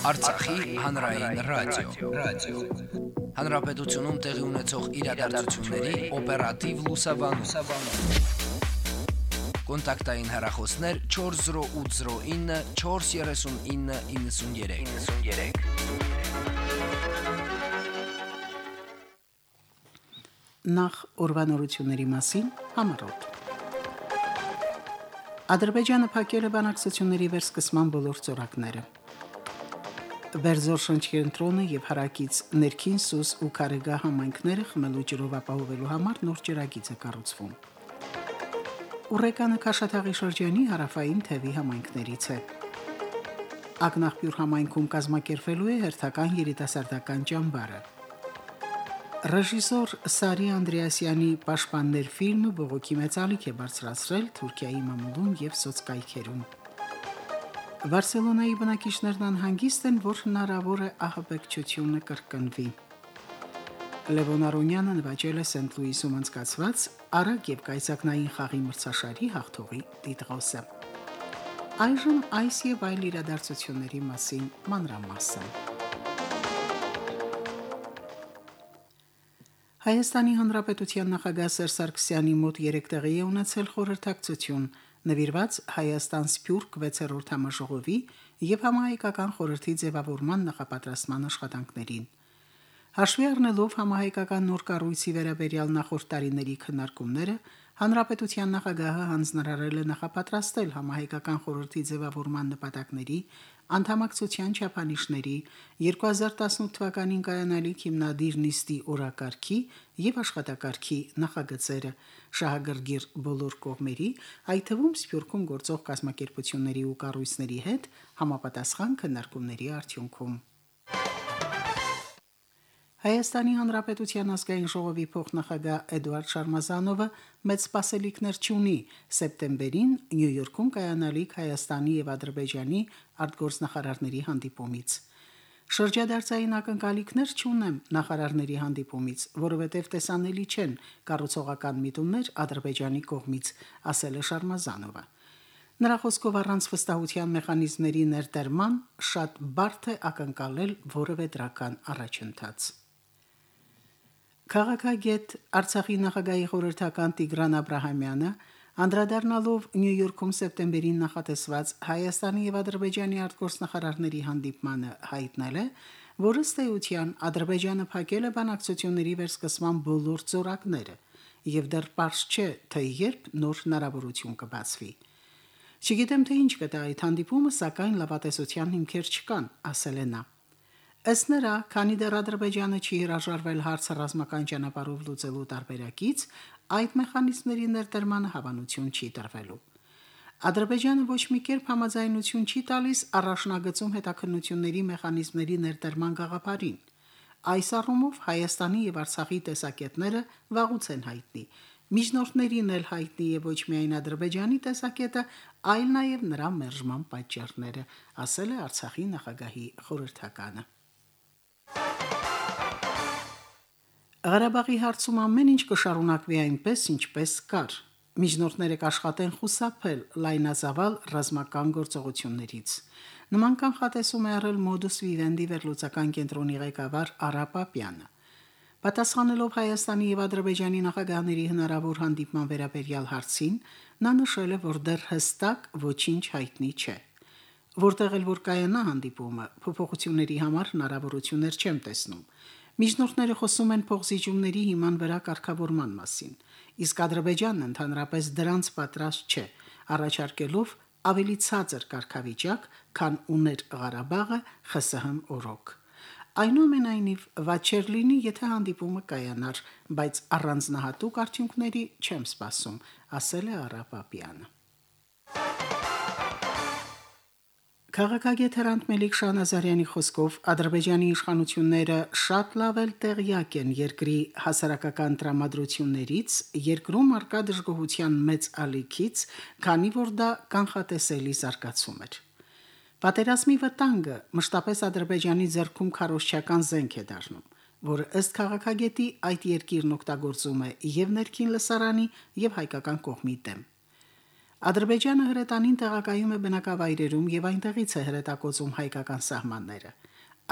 Արցախի հանրային ռադիո, ռադիո։ Հանրապետությունում տեղի ունեցող իրադարձությունների օպերատիվ լուսաբանում։ Կոնտակտային հեռախոսներ 40809 43993։ 93 Նախ ուրվանորությունների մասին համարոտ։ Ադրբեջանը փակել է բանակցությունների վերսկսման բոլոր ծորակները։ Բերձոր շնչկենտրոնը եւ հարակից ներքին սուս ու կարեգա համայնքները խմելու ջրով ապահովելու համար նոր ջրագիծ է կառուցվում։ Ուրեկանը Քաշաթաղի շրջանի հարավային թևի համայնքներից է։ Ագնախբյուր համայնքում կազմակերպվելու է հերթական երիտասարդական ճամբարը։ Ռեժիսոր Սարի Անդրեասյանի Պաշտպաններ ֆիլմը բողոքի մեծալիք է բարձրացրել Թուրքիայի մամուլում եւ սոցկայքերում։ Բարսելոնայի բնակիչներն անհանգիստ են, որ հնարավոր է ահաբեկչությունը կրկնվի։ Լևոն Արոնյանը նվաճել է Սենտ Լուիսում անցկացված Արագ եւ Կայսակնային խաղի մրցաշարի հաղթողի տիտղոսը։ Այժմ այս եւ այլ իրադարձությունների մասին մանրամասն։ Հայաստանի Հանրապետության նախագահ Սերժ Սարգսյանի մոտ 3 տեղի է ունեցել խորհրդակցություն նվիրված Հայաստան Սփյուռք 6-րդ համաժողովի եւ համահայկական խորհրդի ձևավորման նախապատրաստման աշխատանքներին։ Հաշվի առնելով համահայկական նոր կառույցի վերաբերյալ նախորդ տարիների քննարկումները, Հանրապետության նախագահը հանձնարարել է նախապատրաստել համահայկական խորհրդի ձևավորման նպատակների, անդամակցության չափանիշների 2018 թվականին կայանալիք հիմնադիր նիստի օրակարգի եւ աշխատակարգի նախագծերը շահագրգիռ բոլոր կողմերի, այդ թվում Սփյուռքում գործող կազմակերպությունների ու կառույցների հետ համապատասխան քննարկումների արդյունքում։ Հայաստանի Հանրապետության ազգային ժողովի փոխնախագահ Էդուարդ Շարմազանովը մեծ սպասելիքներ չունի. Սեպտեմբերին Նյու Յորքում կայանալիք Հայաստանի եւ Ադրբեջանի արտգործնախարարների հանդիպումից։ Շրջադարձային ակնկալիքներ չունեմ նախարարների հանդիպումից, որովհետև տեսանելի չեն կառուցողական միտումներ Ադրբեջանի կողմից, ասել է Շարմազանովը։ Նրա խոսքով առանց վստահության մեխանիզմների ներդերման շատ բարդ է ակնկալել որևէ դրական առաջընթաց։ Քաղաքագետ Արցախի նախագահի խորհրդական Տիգրան Աբ รา համյանը անդրադառնալով Նյու Յորքում սեպտեմբերին նախատեսված Հայաստանի եւ Ադրբեջանի արտգործնախարարների հանդիպմանը հայտնել է, որ ըստ էության Ադրբեջանը փակել է բանակցությունների վերսկսման բոլոր ծորակները եւ դեռ պարզ չէ, թե երբ նոր հնարավորություն կբացվի։ Չգիտեմ թե ինչ կտա այդ հանդիպումը, սակայն լավատեսության հիմքեր չկան, ասել է նա. Ըստ նրա, քանի դեռ Ադրբեջանը չի հրաժարվել հարցը ռազմական ճանապարհով լուծելու տարբերակից, այդ մեխանիզմների ներդրմանը հավանություն չի տրվելու։ Ադրբեջանը ոչ մի կերպ համաձայնություն չի տալիս առաջնագծում հետաքննությունների մեխանիզմների ներդրման գաղափարին։ Այս առումով Հայաստանի եւ Արցախի տեսակետները վաղուց են հայտնի։ Միջնորդներին էլ հայտնի է ոչ միայն Ադրբեջանի տեսակետը, այլ նաև նրա մերժման պատճառները, ասել է Արցախի նախագահի խորհրդականը։ Ղարաբաղի հարցում ամեն ինչ կշարունակվի այնպես, ինչպես կար։ Միջնորդները կաշխատեն խուսափել լայնածավալ ռազմական գործողություններից։ Նման կանխատեսում է արել Մոդուս Վիվենդի վերլուծական կենտրոնի ղեկավար Արապապյանը։ Պատասխանելով Հայաստանի եւ Ադրբեջանի նախագահների հնարավոր հանդիպման վերաբերյալ հարցին, նա նշել է, որ դեռ հստակ ոչինչ հայտնի չէ։ Որտեղ էլ որ կայանա հանդիպումը, փոփոխությունների համար հնարավորություններ չեմ տեսնում։ Միջնորդները խոսում են փողզիջումների հիման վրա կարգավորման մասին, իսկ Ադրբեջանն ընդհանրապես դրանց պատրաստ չէ, առաջարկելով ավելի ցածր կարգավիճակ, քան ուներ Ղարաբաղը ԽՍՀՄ օրոք։ Այնուամենայնիվ վաչեր լինի, եթե հանդիպումը կայանար, բայց առանձնահատուկ արդյունքների չեմ սպասում, ասել է Արապապյանը։ Քաղաքագետ Հրանտ Մելիք Շանազարյանի խոսքով Ադրբեջանի իշխանությունները շատ լավ էլ տեղյակ են երկրի հասարակական տրամադրություններից, երկրում արկա դժգոհության մեծ ալիքից, քանի որ դա կանխատեսելի զարգացում էր։ Պատերազմի վտանգը մշտապես Ադրբեջանի ձեռքում քարոշչական զենք է դառնում, որը ըստ քաղաքագետի այդ երկիրն օգտագործում է եւ ներքին լսարանի եւ հայկական կողմի դեմ։ Ադրբեջանը հրետանին տեղակայում է բնակավայրերում եւ այնտեղից է հրետակոծում հայկական սահմանները։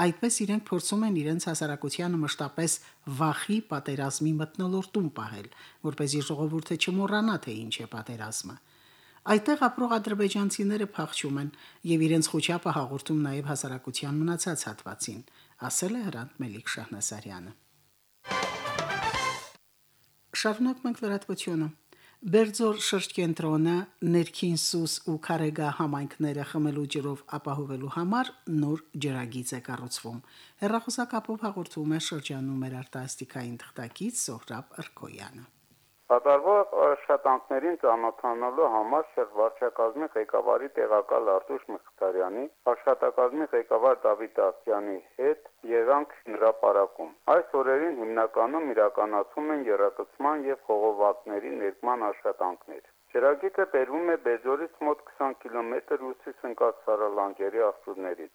Այդպես իրենք փորձում են իրենց հասարակությանը մշտապես վախի պատերազմի մտնոլորտում պահել, որ เป զի ժողովուրդը չմոռանա թե ինչ է պատերազմը։ Այդտեղ ապրող ադրբեջանցիները փախչում են եւ իրենց խոչապը հաղորդում նաեւ հասարակության մնացած հատվածին, ասել է Հրանտ Մելիք Շահնասարյանը։ Շարունակ մենք լրատվությունը։ Բերձոր շրջկենտրոնը ներքին սուս ու քարեգա համայնքները խմելու ջրով ապահովելու համար նոր ջրագիծ է կառուցվում։ Հերրախոսակապով հաղորդում է շրջանում մեր արտասթիկային թղթակից Սոհրաբ Ըրկոյանը։ Կատարվող աշխատանքներին ծանոթանալու համար շրջվարչակազմի ղեկավարի տեղակալ Արտուշ Մխիթարյանի, աշխատակազմի ղեկավար Դավիթ Աղջյանի հետ եղանք նրա պարակում։ Այս օրերին հիմնականում իրականացում են երակցման եւ խողովակների ներկման աշխատանքներ։ Ջրագիտը բերվում է Բեզորից մոտ 20 կիլոմետր ուսիս ընկած Սարալանջերի աղբյուրներից։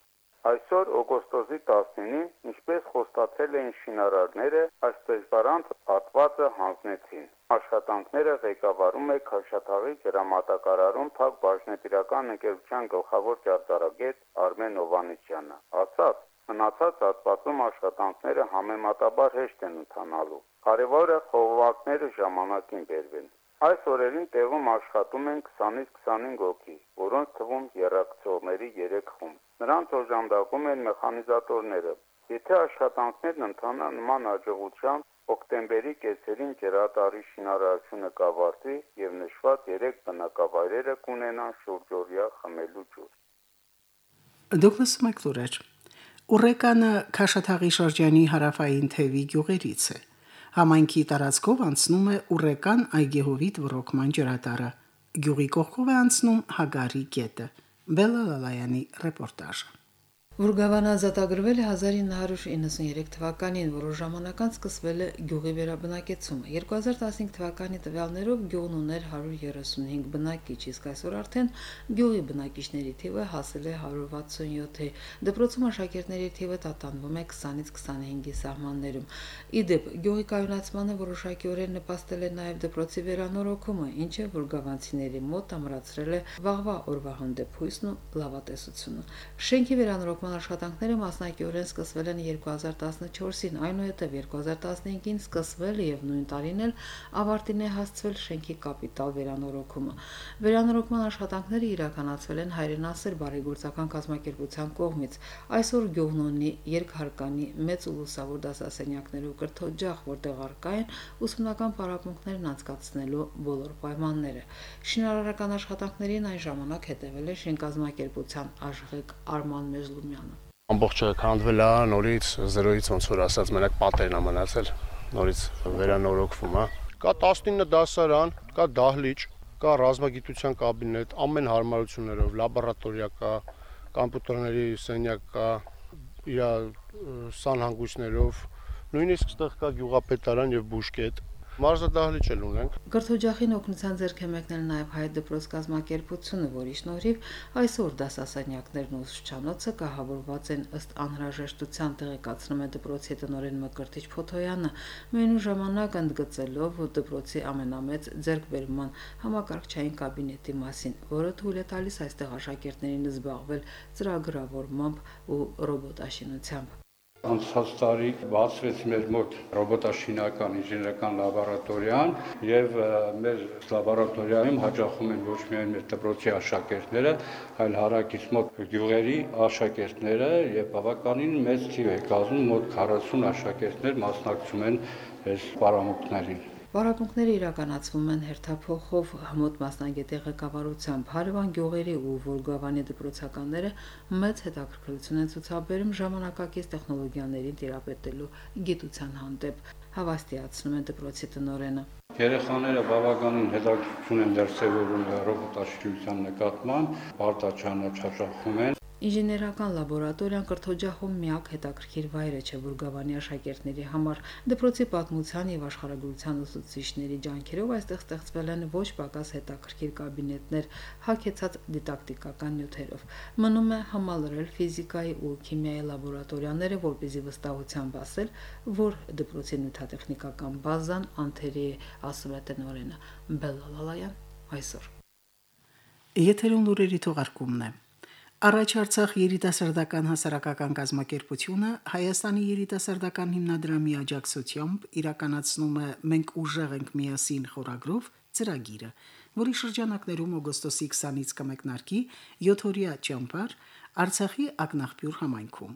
Այսօր օգոստոսի 19-ին, ինչպես խոստացել էին շինարարները, այս դժվարանց հատվածը հանձնեցին։ Աշխատանքները ղեկավարում է Քաշաթաղի ջրամատակարարում Փակ բաժնետիրական ընկերության գլխավոր ճարտարագետ Արմեն Օվանեսյանը։ Ասած, մնացած հատվածում աշխատանքները համեմատաբար հեշտ են ընթանալու։ Կարևորը խողովակները ժամանակին բերվեն։ Այս օրերին տեղում աշխատում են 20-ից 25 հոգի, որոնց թվում երակցողների 3 խումբ։ Նրանց օժանդակում են մեխանիզատորները։ Եթե աշխատանքներն ընթանան նման աջակցությամբ, օկտեմբերի կեսերին ջրատարի շինարարությունը կավարտվի եւ նշված 3 բնակավայրերը կունենան շուրջօրյա խմելու ջուր։ Դուգլաս Մակլուրեր Ուրեկանը Քաշաթաղի շրջանի հարավային թևի գյուղերից է։ Համայնքի տարածքով անցնում է Ուրեկան այգեհովիտ ռոկման ջրատարը։ Գյուղի կողքով է անցնում Հագարի գետը։ Բելալալայանի ռեպորտաժը։ Վուրգավանը ազատագրվել է 1993 թվականին, որը ժամանակ անց սկսվել է գյուղի վերաբնակեցումը։ 2015 թվականի տվյալներով գյուղն ուներ 135 բնակիչ, իսկ այսօր արդեն գյուղի բնակիչների թիվը հասել է 167-ի։ Դպրոցում աշակերտների թիվը տատանվում է 20-ից 25-ի սահմաններում։ Իդեպ, գյուղի կայունացմանը որոշակիորեն նպաստել է նաև դպրոցի վերանորոգումը, ինչը վուրգավանցիների մոտ ամրացրել է վաղվա օրվա հանդեպ հույսն ու լավատեսությունը։ Շենքի վերանորոգումը կառավարման աշխատանքները մասնակիորեն սկսվել են 2014-ին, այնուհետև 2015-ին սկսվել եւ նույն տարին էլ ավարտին է հասցվել շենքի կապիտալ վերանորոգումը։ Վերանորոգման աշխատանքները իրականացվել են հայրենասեր բարեգործական կազմակերպության կողմից։ Այսօր գյուղն ունի երկհարկանի մեծ ու լուսավոր դասասենյակներով կրթօջախ, որտեղ արկա են ուսումնական պարապմունքներն անցկացնելու բոլոր պայմանները։ Շինարարական աշխատանքներին այն ժամանակ հետևել է շենկազմակերպության աշխեք Արման Մեժլումյանը Ալիևյանը։ Ամբողջը քանդվել է, նորից 0-ից ոնց որ ասած մենակ պատերն է մնացել, նորից վերանորոգվում է։ Կա 19 դասարան, կա դահլիճ, կա ռազմագիտության կաբինետ, ամեն հարմարություններով, լաբորատորիա կա, կոմպյուտերների սենյակ կա, իր սանհանգույցներով, նույնիսկ այդտեղ կա գյուղապետարան եւ բուժկետ Մարզադահլիճ էլ ունենք։ Կրթօջախին օգնության ձեռք է մեկնել նաև հայ դպրոց կազմակերպությունը, որի շնորհիվ այսօր դասասանյակներն ու ուսուցչանոցը կահավորված են ըստ անհրաժեշտության տեղեկացնում է դպրոցի տնօրեն Մկրտիչ Փոթոյանը, մենու ժամանակ ընդգծելով դպրոցի ամենամեծ ձեռքբերման համակարգչային կաբինետի մասին, որը թույլ է տալիս այստեղ աշակերտներին զբաղվել ծրագրավորմամբ ու ռոբոտաշինությամբ։ Անցած տարի բացվեց մեր մոտ ռոբոտաշինական ինժեներական լաբորատորիան եւ մեր լաբորատորիայում հաջողում են ոչ միայն մեր դպրոցի աշակերտները, այլ հարակից մոտ գյուղերի աշակերտները եւ բավականին մեծ թիվ է կազմում մոտ 40 աշակերտներ մասնակցում են այս պարամուկներին։ Պարապմունքները իրականացվում են հերթափոխով հմոտ մասնագետի ղեկավարությամբ։ Հարևան գյուղերի ու Վոլգավանի դպրոցականները մեծ հետաքրքրություն են ցուցաբերում ժամանակակից տեխնոլոգիաներին տիրապետելու գիտության հանդեպ, հավաստիացնում է դպրոցի տնօրենը։ Երեխաները բավականին հետաքրքրություն են դրսևորում ռոբոտաշինության նկատմամբ, բարդաչանաչախում են Ինժեներական լաբորատորիան կրթօջախում միակ հետաքրքիր վայրը չէ Բուրգավանի աշակերտների համար։ Դպրոցի պատմության եւ աշխարհագրության ուսուցիչների ջանքերով այստեղ ստեղծվել են ոչ պակաս հետաքրքիր կաբինետներ հագեցած դիդակտիկական նյութերով։ Մնում է համալրել ֆիզիկայի ու քիմիայի լաբորատորիաները, որպեսզի վստահությամբ ասել, որ դպրոցի նյութատեխնիկական բազան անթերի ասում է տնօրենը Բելլալալայան այսօր։ Եթերուն լուրերի թողարկումն է։ Առաջ Արցախ երիտասարդական հասարակական կազմակերպությունը Հայաստանի երիտասարդական հիմնադրամի աջակցությամբ իրականացնում է Մենք ուժեղ ենք միասին խորագրով ծրագիրը, որի շրջանակներում օգոստոսի 20-ից կմեկնարկի 7-օրյա ճամբար Արցախի ակնաղբյուր համայնքում։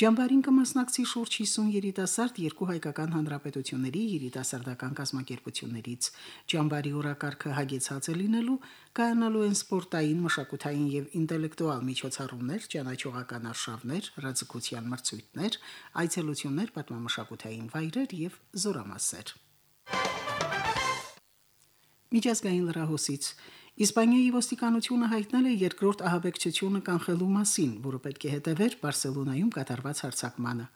Ջամբարին կմասնակցի շուրջ 50 երիտասարդ երկու հայկական հանրապետությունների երիտասարդական կազմակերպություններից։ Ջամբարի օրակարգը հագեցած է լինելու, կայանալու են սպորտային, մշակութային եւ ինտելեկտուալ միջոցառումներ, ճանաչողական արշավներ, հրաձգության մրցույթներ, այցելություններ պատմամշակութային վայրեր եւ զորամասեր։ Միջազգային լրահոսից Իսպանիայի ոստիկանությունը հայտնել է երկրորդ ահաբեկչությունը կանխելու մասին, որը պետք է հետևեր Բարսելոնայում կատարված հարձակմանը։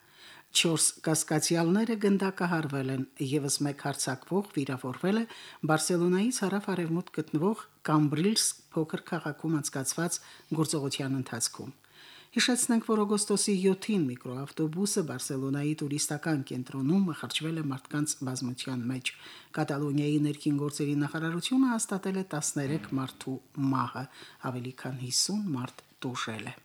4 կասկածյալները գնդակահարվել են, եւս մեկ հարցակվող վիրավորվել է Բարսելոնայից հարավ-արևմուտք գտնվող Կամբրիլս փոքր քաղաքում անցկացված գործողության ընթացքում։ Հիշեցնենք, որ օգոստոսի 7-ին միկրոավտոբուսը Բարսելոնայի տուրիստական կենտրոնում խրճվել է մարդկանց բազմության մեջ։ Կատալոնիայի ներքին գործերի նախարարությունը հաստատել է 13 մարդու մահը, ավելի քան 50 մարդ տուժել է։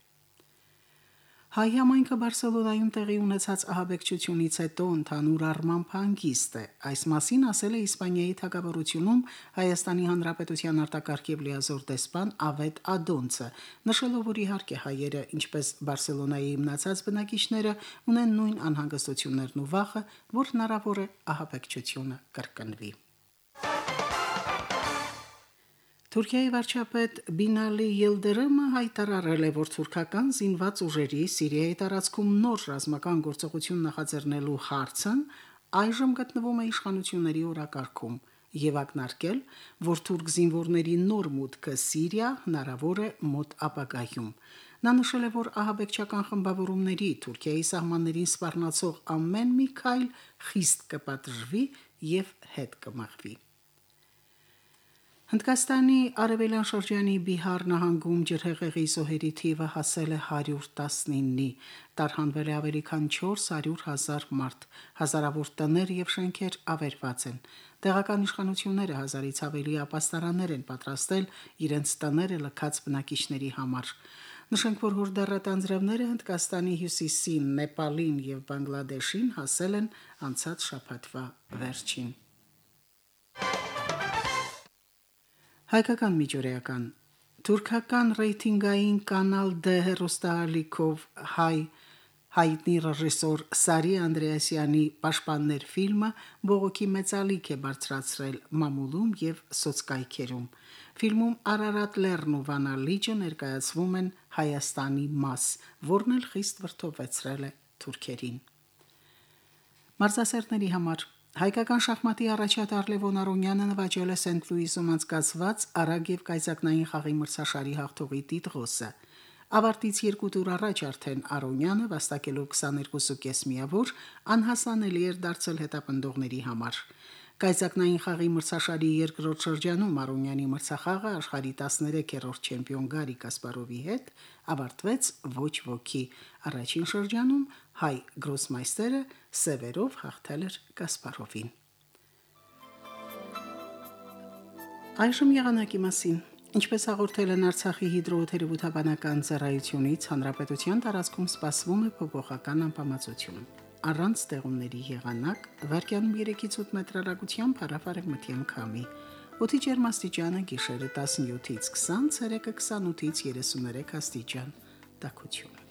Հայ համայնքը Բարսելոնայում տեղի ունեցած ահաբեկչությունից հետո ընդհանուր առմամբ հանգիստ է։ Այս մասին ասել է Իսպանիայի թագավորությունում Հայաստանի Հանրապետության արտակարգ եւ լիազոր դեսպան Ավետ Ադոնցը, նշելով, որ իհարկե հայերը, ինչպես Բարսելոնայի հիմնացած բնակիչները, ունեն նույն անհանգստություններն ու վախը, որ հնարավոր է ահաբեկչությունը կրկնվի։ Թուրքիայի վարչապետ Բինալի Ելդերեմը հայտարարել է, որ թուրքական զինված ուժերի Սիրիայի տարածքում նոր ռազմական գործողություն նախաձեռնելու հարցն այժմ գտնվում է իշխանությունների օրակարգում եւ ակնարկել, որ թուրք զինվորների նոր մուտքը Սիրիա հնարավոր է մոտ ապագայում։ Նա նշել է, որ ահաբեկչական խմբավորումների Թուրքիայի սահմաններին սպառնացող ամեն մի քայլ խիստ կպատժվի եւ հետ կմաղվի։ Հնդկաստանի արևելյան շրջանի Բիհար նահանգում ջրհեղեղի զոհերի թիվը հասել է 119-ի, տարհանվել է ավելի քան 400.000 մարդ, հազարավոր տներ եւ շենքեր ավերված են։ Տեղական իշխանությունները հազարից ավելի ապաստարաններ են պատրաստել իրենց տները լքած բնակիչների համար։ Նշենք, որ հորդառատ անձրևները Հնդկաստանի հյուսիսին, Նեպալին եւ Բանգլադեշին հասել են անցած շաբաթվա վերջին։ Հայկական միջուրեական Թուրքական ռեյտինգային կանալ D հերոստալիքով հայ հայտնի ռեժիսոր Սարի Անդրեասյանի Պաշտպաններ ֆիլմը բողոքի մեծալիք է բարձրացրել մամուլում եւ սոցկայքերում։ Ֆիլմում Արարատ Լեռն ու Վանա լիճը ներկայացվում են Հայաստանի մաս, որն էլ խիստ վրթովեցրել է թուրքերին։ Մարզասերների համար Հայկական շախմատի առաջատար Լևոն Արոնյանը նվաճել է Սենթ Լուիսում անցկացված Արագ եւ Կայզակնային խաղի մրցաշարի հաղթողի տիտղոսը։ Ավարտից երկու տուր առաջ արդեն Արոնյանը վաստակելով 22.5 միավոր անհասանելի էր դարձել հետապնդողների համար։ Կայզակնային խաղի մրցաշարի երկրորդ շրջանում Արոնյանի մրցախաղը աշխարհի 13-րդ չեմպիոն Գարի Կասպարովի հետ ավարտվեց ոչ ոքի։ Առաջին շրջանում հայ գրոսմայստերը սևերով հաղթել էր Կասպարովին։ Այժմ եղանակի մասին. Ինչպես հաղորդել են Արցախի հիդրոթերապևտաբանական ծառայությունից, հանրապետության տարածքում սպասվում է փոփոխական անբավարարություն։ Առանց ստեղումների եղանակ, վարկյանում 3-ից 8 մետրարագությամբ հարավարևմտյան քամի։ Օդի ջերմաստիճանը գիշերը 17-ից 20, ցերեկը 28-ից 33 աստիճան։ Տակություն։